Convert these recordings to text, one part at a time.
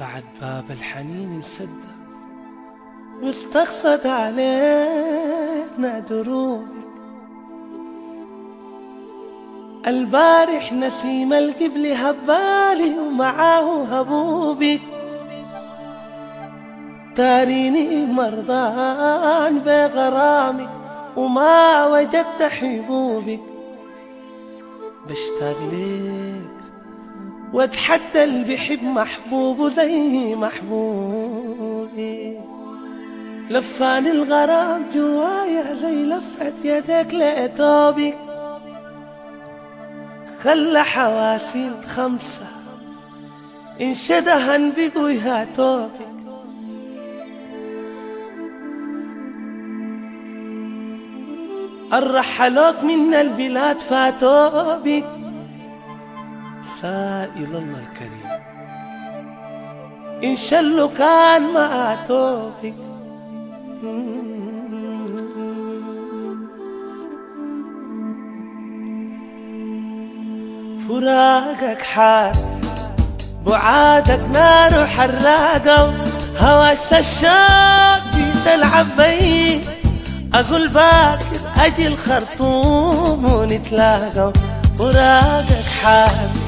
بعد باب الحنين انسد. واستقصد علينا دروبك. البارح نسيم القبل هبالي ومعاه هبوبك. تاريني مرضان بغرامك وما وجدت حبوبك. بشتاق ليك واتحدى اللي بيحب محبوبه زي محبوبي. لفاني الغرام جوايا زي لفة يدك لأتوبك خلى حواسي الخمسة انشدهن بقويها توبك الرحلوك من البلاد فاتوا بك سائل الله الكريم. إن شلوا كان ما بك فراقك حار بعادك نار وحراقة هواك الشاق تلعب بي أقول باكر أجي الخرطوم ونتلاقى. فراقك حار.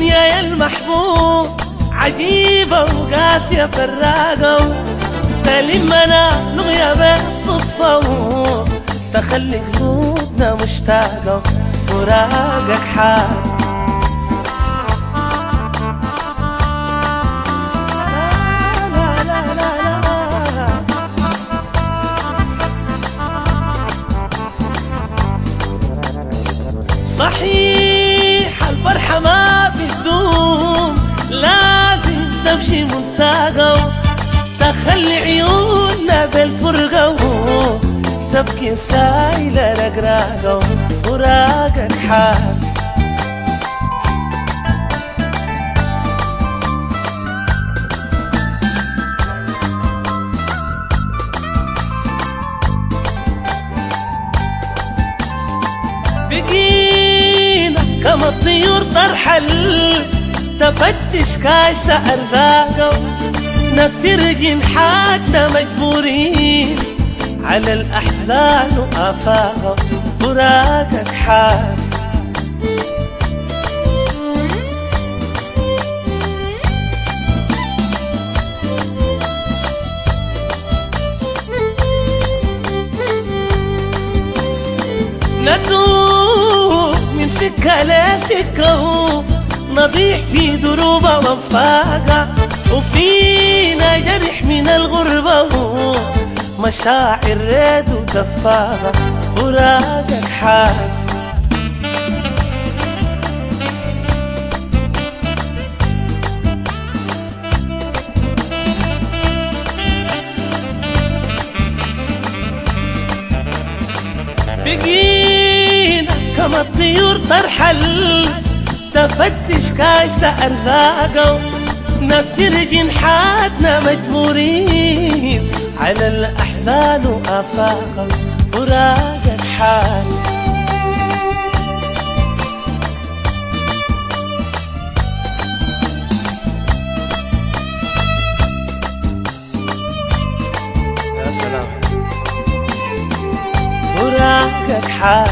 الدنيا يا المحبوب عجيبة وقاسية فراقة تلمنا لغية بالصدفة تخلي قلوبنا مشتاقة فراقك لا صحيح الفرحة ما لازم تمشي منساقة تخلي عيوننا بالفرقة. تبكي سايلة رقراقة فراقك حال بقينا كما الطيور ترحل تفتش كايسة أرزاقه. نفر جنحاتنا مجبورين على الأحزان وآفاقه. فراقك حال. ندوب من سكة لسكة نضيح في دروبة وفاقة وفينا جرح من الغربة مشاعر ريد ودفاقة فراقك حال بقينا كما الطيور ترحل تفتش كايسة أرزاقة نفر جنحاتنا مجبورين على الأحزان وآفاقة فراقك حال يا سلام فراقك حال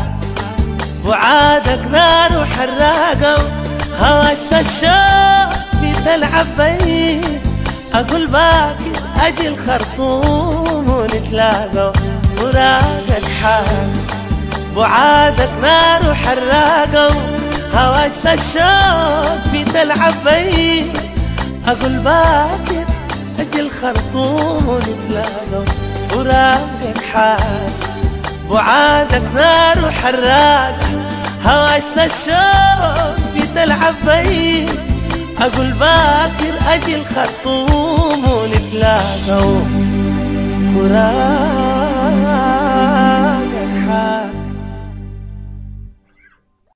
وعادك نار وحراقة هواك الشوق بتلعب بي أقول باكر أجي الخرطوم ونتلاقى. فراقك حال وعادك نار وحراقة هواك الشوق بتلعب بي أقول باكر أجي الخرطوم ونتلاقى. فراقك حال وعادك نار وحراقة هواك الشوق بتلعب بي. أقول باكر أجي الخرطوم ونتلاقى فراقك